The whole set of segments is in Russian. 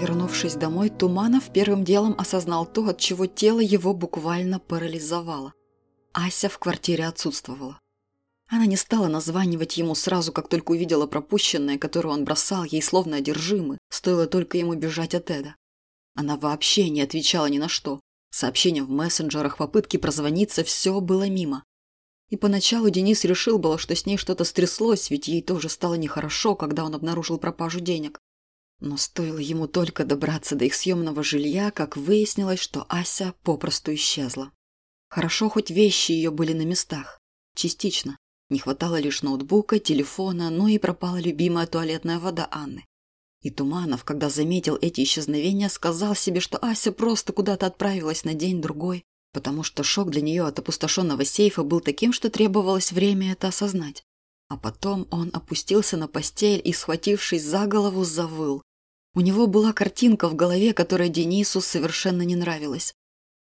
Вернувшись домой, Туманов первым делом осознал то, от чего тело его буквально парализовало. Ася в квартире отсутствовала. Она не стала названивать ему сразу, как только увидела пропущенное, которое он бросал ей словно одержимый, стоило только ему бежать от Эда. Она вообще не отвечала ни на что. Сообщения в мессенджерах, попытки прозвониться – все было мимо. И поначалу Денис решил было, что с ней что-то стряслось, ведь ей тоже стало нехорошо, когда он обнаружил пропажу денег. Но стоило ему только добраться до их съемного жилья, как выяснилось, что Ася попросту исчезла. Хорошо, хоть вещи ее были на местах. Частично. Не хватало лишь ноутбука, телефона, ну и пропала любимая туалетная вода Анны. И Туманов, когда заметил эти исчезновения, сказал себе, что Ася просто куда-то отправилась на день-другой, потому что шок для нее от опустошенного сейфа был таким, что требовалось время это осознать. А потом он опустился на постель и, схватившись за голову, завыл. У него была картинка в голове, которая Денису совершенно не нравилась.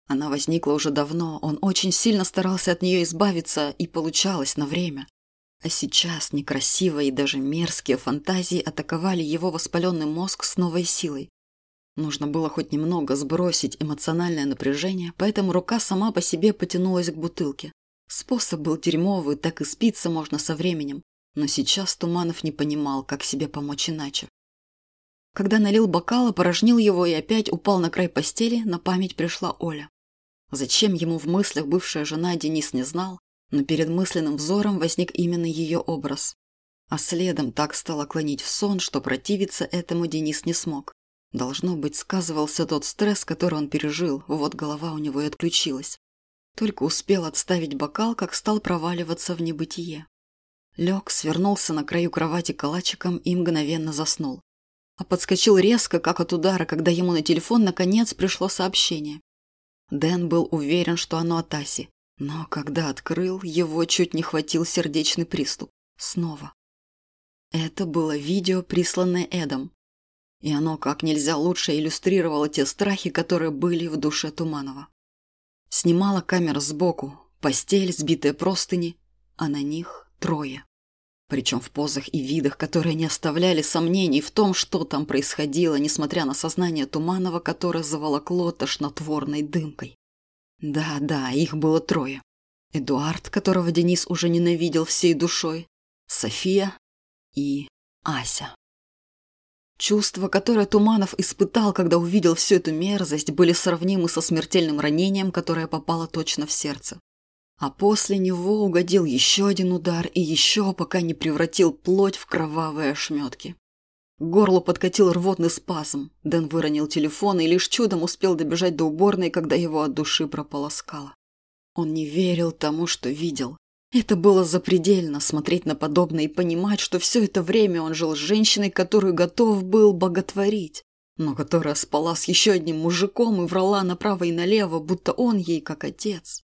Она возникла уже давно, он очень сильно старался от нее избавиться, и получалось на время. А сейчас некрасивые и даже мерзкие фантазии атаковали его воспаленный мозг с новой силой. Нужно было хоть немного сбросить эмоциональное напряжение, поэтому рука сама по себе потянулась к бутылке. Способ был дерьмовый, так и спиться можно со временем, но сейчас Туманов не понимал, как себе помочь иначе. Когда налил бокал, опорожнил его и опять упал на край постели, на память пришла Оля. Зачем ему в мыслях бывшая жена Денис не знал, но перед мысленным взором возник именно ее образ. А следом так стало клонить в сон, что противиться этому Денис не смог. Должно быть, сказывался тот стресс, который он пережил, вот голова у него и отключилась. Только успел отставить бокал, как стал проваливаться в небытие. Лег, свернулся на краю кровати калачиком и мгновенно заснул а подскочил резко, как от удара, когда ему на телефон наконец пришло сообщение. Дэн был уверен, что оно от Аси, но когда открыл, его чуть не хватил сердечный приступ. Снова. Это было видео, присланное Эдом. И оно как нельзя лучше иллюстрировало те страхи, которые были в душе Туманова. Снимала камера сбоку, постель, сбитые простыни, а на них трое. Причем в позах и видах, которые не оставляли сомнений в том, что там происходило, несмотря на сознание Туманова, которое заволокло тошнотворной дымкой. Да-да, их было трое. Эдуард, которого Денис уже ненавидел всей душой, София и Ася. Чувства, которые Туманов испытал, когда увидел всю эту мерзость, были сравнимы со смертельным ранением, которое попало точно в сердце. А после него угодил еще один удар и еще, пока не превратил плоть в кровавые ошметки. К горлу подкатил рвотный спазм. Дэн выронил телефон и лишь чудом успел добежать до уборной, когда его от души прополоскало. Он не верил тому, что видел. Это было запредельно смотреть на подобное и понимать, что все это время он жил с женщиной, которую готов был боготворить, но которая спала с еще одним мужиком и врала направо и налево, будто он ей как отец.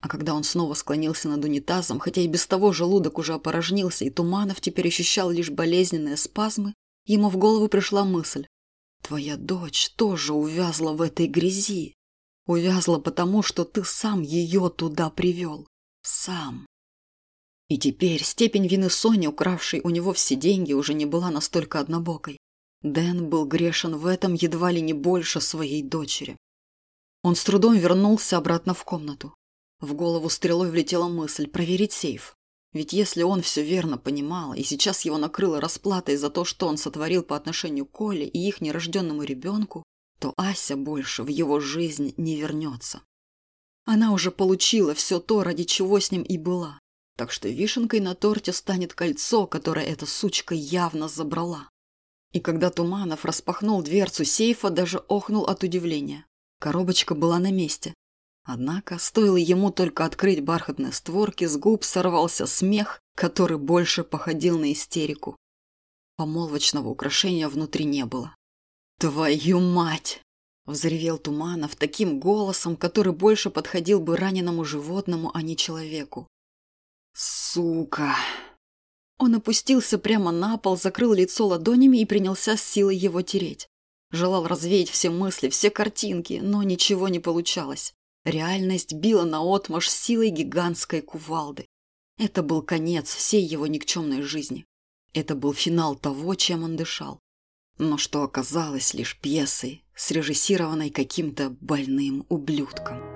А когда он снова склонился над унитазом, хотя и без того желудок уже опорожнился, и Туманов теперь ощущал лишь болезненные спазмы, ему в голову пришла мысль. «Твоя дочь тоже увязла в этой грязи. Увязла потому, что ты сам ее туда привел. Сам». И теперь степень вины Сони, укравшей у него все деньги, уже не была настолько однобокой. Дэн был грешен в этом едва ли не больше своей дочери. Он с трудом вернулся обратно в комнату. В голову стрелой влетела мысль проверить сейф. Ведь если он все верно понимал, и сейчас его накрыло расплатой за то, что он сотворил по отношению к Коле и их нерожденному ребенку, то Ася больше в его жизнь не вернется. Она уже получила все то, ради чего с ним и была. Так что вишенкой на торте станет кольцо, которое эта сучка явно забрала. И когда Туманов распахнул дверцу сейфа, даже охнул от удивления. Коробочка была на месте, Однако, стоило ему только открыть бархатные створки, с губ сорвался смех, который больше походил на истерику. Помолвочного украшения внутри не было. «Твою мать!» – взревел Туманов таким голосом, который больше подходил бы раненому животному, а не человеку. «Сука!» Он опустился прямо на пол, закрыл лицо ладонями и принялся с силой его тереть. Желал развеять все мысли, все картинки, но ничего не получалось. Реальность била наотмашь силой гигантской кувалды. Это был конец всей его никчемной жизни. Это был финал того, чем он дышал. Но что оказалось лишь пьесой, срежиссированной каким-то больным ублюдком.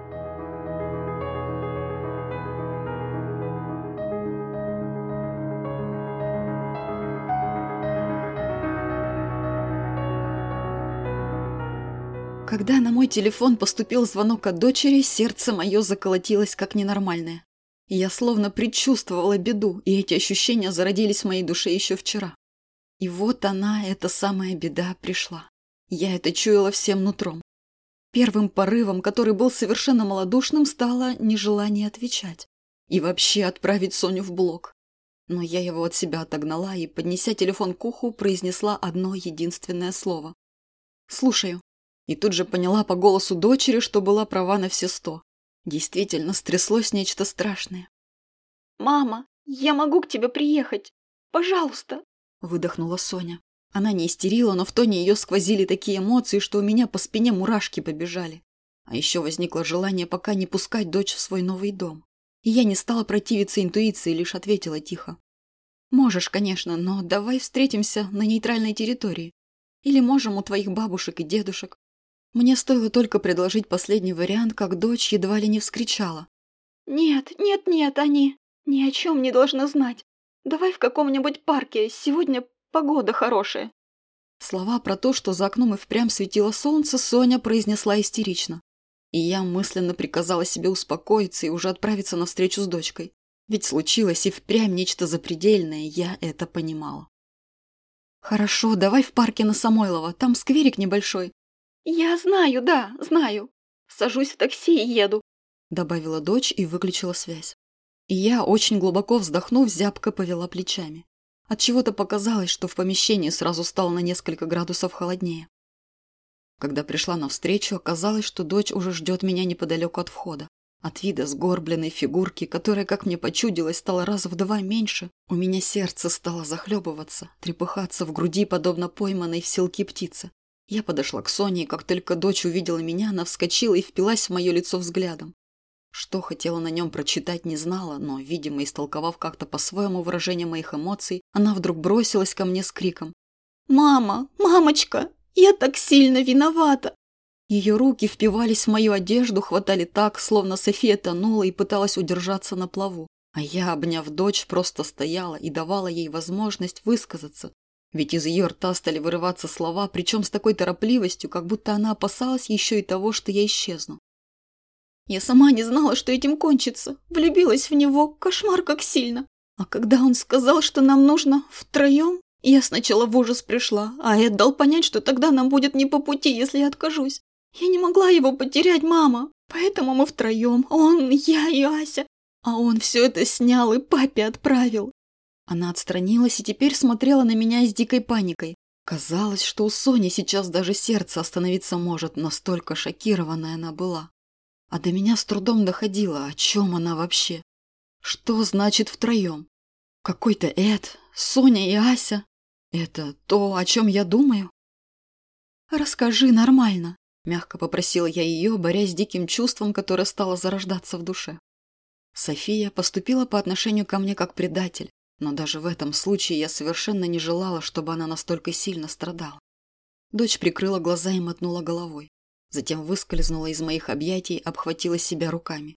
Когда на мой телефон поступил звонок от дочери, сердце мое заколотилось как ненормальное. Я словно предчувствовала беду, и эти ощущения зародились в моей душе еще вчера. И вот она, эта самая беда, пришла. Я это чуяла всем нутром. Первым порывом, который был совершенно малодушным, стало нежелание отвечать. И вообще отправить Соню в блог. Но я его от себя отогнала и, поднеся телефон к уху, произнесла одно единственное слово. «Слушаю». И тут же поняла по голосу дочери, что была права на все сто. Действительно, стряслось нечто страшное. «Мама, я могу к тебе приехать? Пожалуйста!» Выдохнула Соня. Она не истерила, но в тоне ее сквозили такие эмоции, что у меня по спине мурашки побежали. А еще возникло желание пока не пускать дочь в свой новый дом. И я не стала противиться интуиции, лишь ответила тихо. «Можешь, конечно, но давай встретимся на нейтральной территории. Или можем у твоих бабушек и дедушек. Мне стоило только предложить последний вариант, как дочь едва ли не вскричала. «Нет, нет, нет, они ни о чем не должны знать. Давай в каком-нибудь парке, сегодня погода хорошая». Слова про то, что за окном и впрямь светило солнце, Соня произнесла истерично. И я мысленно приказала себе успокоиться и уже отправиться на встречу с дочкой. Ведь случилось и впрямь нечто запредельное, я это понимала. «Хорошо, давай в парке на Самойлова, там скверик небольшой. «Я знаю, да, знаю. Сажусь в такси и еду», — добавила дочь и выключила связь. И я, очень глубоко вздохнув, зябко повела плечами. Отчего-то показалось, что в помещении сразу стало на несколько градусов холоднее. Когда пришла навстречу, оказалось, что дочь уже ждет меня неподалеку от входа. От вида сгорбленной фигурки, которая, как мне почудилось, стала раза в два меньше, у меня сердце стало захлебываться, трепыхаться в груди, подобно пойманной в селки птице. Я подошла к Соне, и как только дочь увидела меня, она вскочила и впилась в мое лицо взглядом. Что хотела на нем прочитать, не знала, но, видимо, истолковав как-то по-своему выражение моих эмоций, она вдруг бросилась ко мне с криком. «Мама! Мамочка! Я так сильно виновата!» Ее руки впивались в мою одежду, хватали так, словно София тонула и пыталась удержаться на плаву. А я, обняв дочь, просто стояла и давала ей возможность высказаться, ведь из ее рта стали вырываться слова, причем с такой торопливостью, как будто она опасалась еще и того, что я исчезну. Я сама не знала, что этим кончится. Влюбилась в него, кошмар как сильно. А когда он сказал, что нам нужно втроем, я сначала в ужас пришла, а Эд дал понять, что тогда нам будет не по пути, если я откажусь. Я не могла его потерять, мама. Поэтому мы втроем, он, я и Ася. А он все это снял и папе отправил. Она отстранилась и теперь смотрела на меня с дикой паникой. Казалось, что у Сони сейчас даже сердце остановиться может, настолько шокированная она была. А до меня с трудом доходило, о чем она вообще. Что значит втроем? Какой-то Эд, Соня и Ася. Это то, о чем я думаю? «Расскажи нормально», – мягко попросила я ее, борясь с диким чувством, которое стало зарождаться в душе. София поступила по отношению ко мне как предатель, но даже в этом случае я совершенно не желала, чтобы она настолько сильно страдала. Дочь прикрыла глаза и мотнула головой. Затем выскользнула из моих объятий, обхватила себя руками.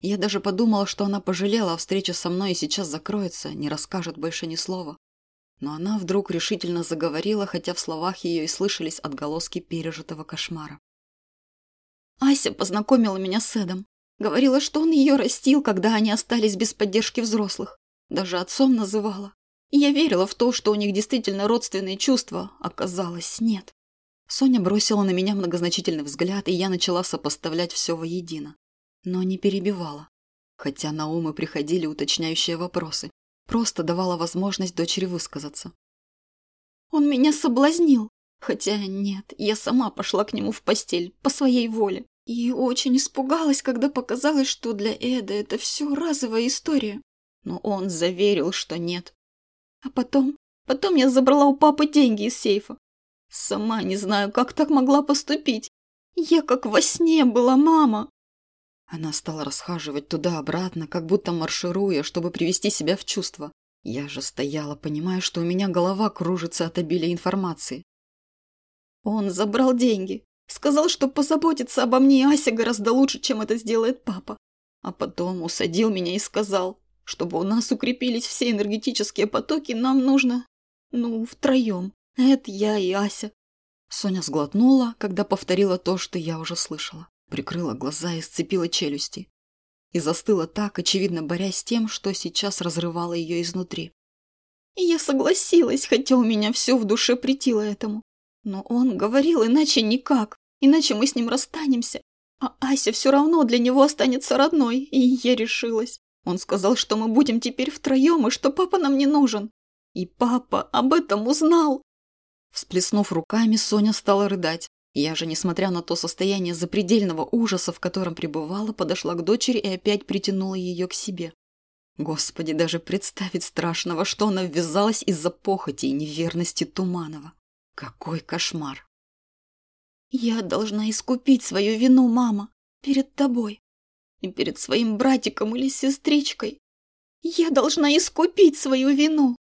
Я даже подумала, что она пожалела о встрече со мной и сейчас закроется, не расскажет больше ни слова. Но она вдруг решительно заговорила, хотя в словах ее и слышались отголоски пережитого кошмара. Ася познакомила меня с Эдом. Говорила, что он ее растил, когда они остались без поддержки взрослых. Даже отцом называла. И я верила в то, что у них действительно родственные чувства. Оказалось, нет. Соня бросила на меня многозначительный взгляд, и я начала сопоставлять все воедино. Но не перебивала. Хотя на ум приходили уточняющие вопросы. Просто давала возможность дочери высказаться. Он меня соблазнил. Хотя нет, я сама пошла к нему в постель, по своей воле. И очень испугалась, когда показалось, что для Эда это все разовая история но он заверил, что нет. А потом, потом я забрала у папы деньги из сейфа. Сама не знаю, как так могла поступить. Я как во сне была мама. Она стала расхаживать туда-обратно, как будто маршируя, чтобы привести себя в чувство. Я же стояла, понимая, что у меня голова кружится от обилия информации. Он забрал деньги. Сказал, что позаботится обо мне Ася гораздо лучше, чем это сделает папа. А потом усадил меня и сказал, чтобы у нас укрепились все энергетические потоки, нам нужно, ну, втроем. Это я и Ася. Соня сглотнула, когда повторила то, что я уже слышала. Прикрыла глаза и сцепила челюсти. И застыла так, очевидно борясь с тем, что сейчас разрывало ее изнутри. И я согласилась, хотя у меня все в душе притило этому. Но он говорил иначе никак, иначе мы с ним расстанемся. А Ася все равно для него останется родной, и я решилась. Он сказал, что мы будем теперь втроем, и что папа нам не нужен. И папа об этом узнал. Всплеснув руками, Соня стала рыдать. Я же, несмотря на то состояние запредельного ужаса, в котором пребывала, подошла к дочери и опять притянула ее к себе. Господи, даже представить страшного, что она ввязалась из-за похоти и неверности Туманова. Какой кошмар! Я должна искупить свою вину, мама, перед тобой и перед своим братиком или сестричкой. Я должна искупить свою вину.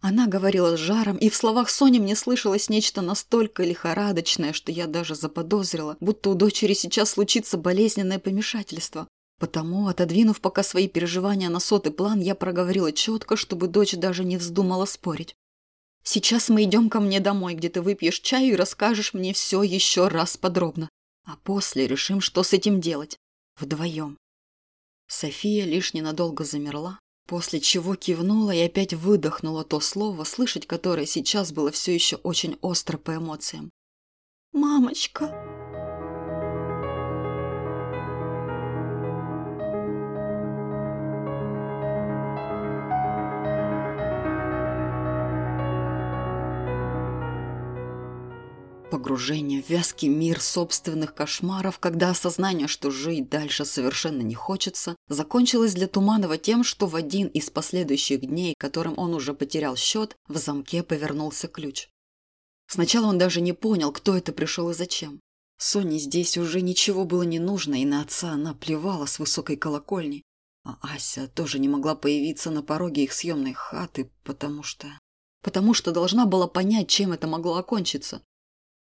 Она говорила с жаром, и в словах Сони мне слышалось нечто настолько лихорадочное, что я даже заподозрила, будто у дочери сейчас случится болезненное помешательство. Потому, отодвинув пока свои переживания на сотый план, я проговорила четко, чтобы дочь даже не вздумала спорить. Сейчас мы идем ко мне домой, где ты выпьешь чай и расскажешь мне все еще раз подробно. А после решим, что с этим делать. Вдвоем. София лишь ненадолго замерла, после чего кивнула и опять выдохнула то слово, слышать которое сейчас было все еще очень остро по эмоциям. «Мамочка!» Погружение в вязкий мир собственных кошмаров, когда осознание, что жить дальше совершенно не хочется, закончилось для Туманова тем, что в один из последующих дней, которым он уже потерял счет, в замке повернулся ключ. Сначала он даже не понял, кто это пришел и зачем. Соне здесь уже ничего было не нужно, и на отца она плевала с высокой колокольни. А Ася тоже не могла появиться на пороге их съемной хаты, потому что... Потому что должна была понять, чем это могло окончиться.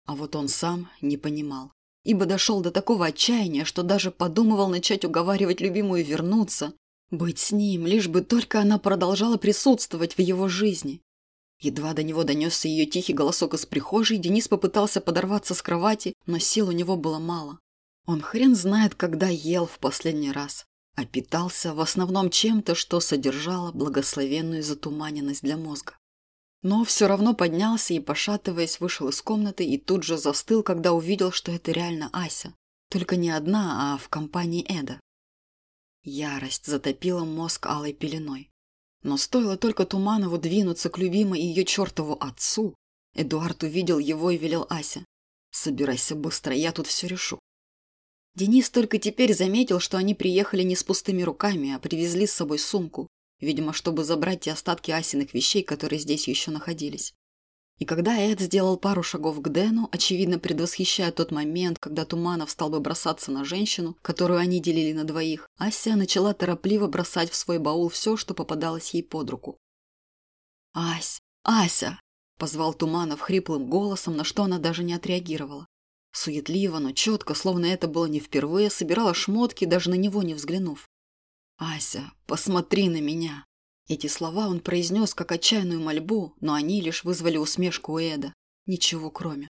А вот он сам не понимал, ибо дошел до такого отчаяния, что даже подумывал начать уговаривать любимую вернуться, быть с ним, лишь бы только она продолжала присутствовать в его жизни. Едва до него донесся ее тихий голосок из прихожей, Денис попытался подорваться с кровати, но сил у него было мало. Он хрен знает, когда ел в последний раз, а питался в основном чем-то, что содержало благословенную затуманенность для мозга но все равно поднялся и, пошатываясь, вышел из комнаты и тут же застыл, когда увидел, что это реально Ася. Только не одна, а в компании Эда. Ярость затопила мозг алой пеленой. Но стоило только Туманову двинуться к любимой ее чертову отцу, Эдуард увидел его и велел Ася. «Собирайся быстро, я тут все решу». Денис только теперь заметил, что они приехали не с пустыми руками, а привезли с собой сумку, видимо, чтобы забрать те остатки Асиных вещей, которые здесь еще находились. И когда Эд сделал пару шагов к Дэну, очевидно предвосхищая тот момент, когда Туманов стал бы бросаться на женщину, которую они делили на двоих, Ася начала торопливо бросать в свой баул все, что попадалось ей под руку. «Ась! Ася!» – позвал Туманов хриплым голосом, на что она даже не отреагировала. Суетливо, но четко, словно это было не впервые, собирала шмотки, даже на него не взглянув. «Ася, посмотри на меня!» Эти слова он произнес как отчаянную мольбу, но они лишь вызвали усмешку у Эда. Ничего кроме.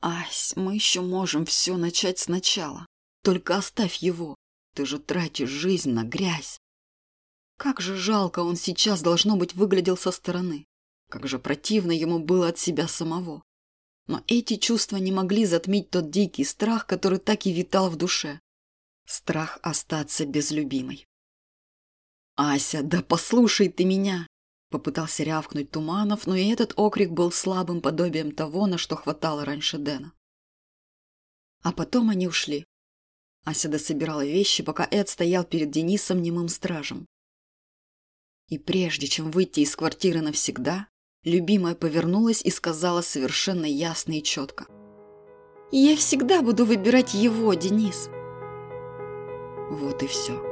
«Ась, мы еще можем все начать сначала. Только оставь его. Ты же тратишь жизнь на грязь». Как же жалко он сейчас, должно быть, выглядел со стороны. Как же противно ему было от себя самого. Но эти чувства не могли затмить тот дикий страх, который так и витал в душе. Страх остаться без любимой. «Ася, да послушай ты меня!» Попытался рявкнуть Туманов, но и этот окрик был слабым подобием того, на что хватало раньше Дэна. А потом они ушли. Ася дособирала вещи, пока Эд стоял перед Денисом немым стражем. И прежде чем выйти из квартиры навсегда, любимая повернулась и сказала совершенно ясно и четко. «Я всегда буду выбирать его, Денис!» Вот и все.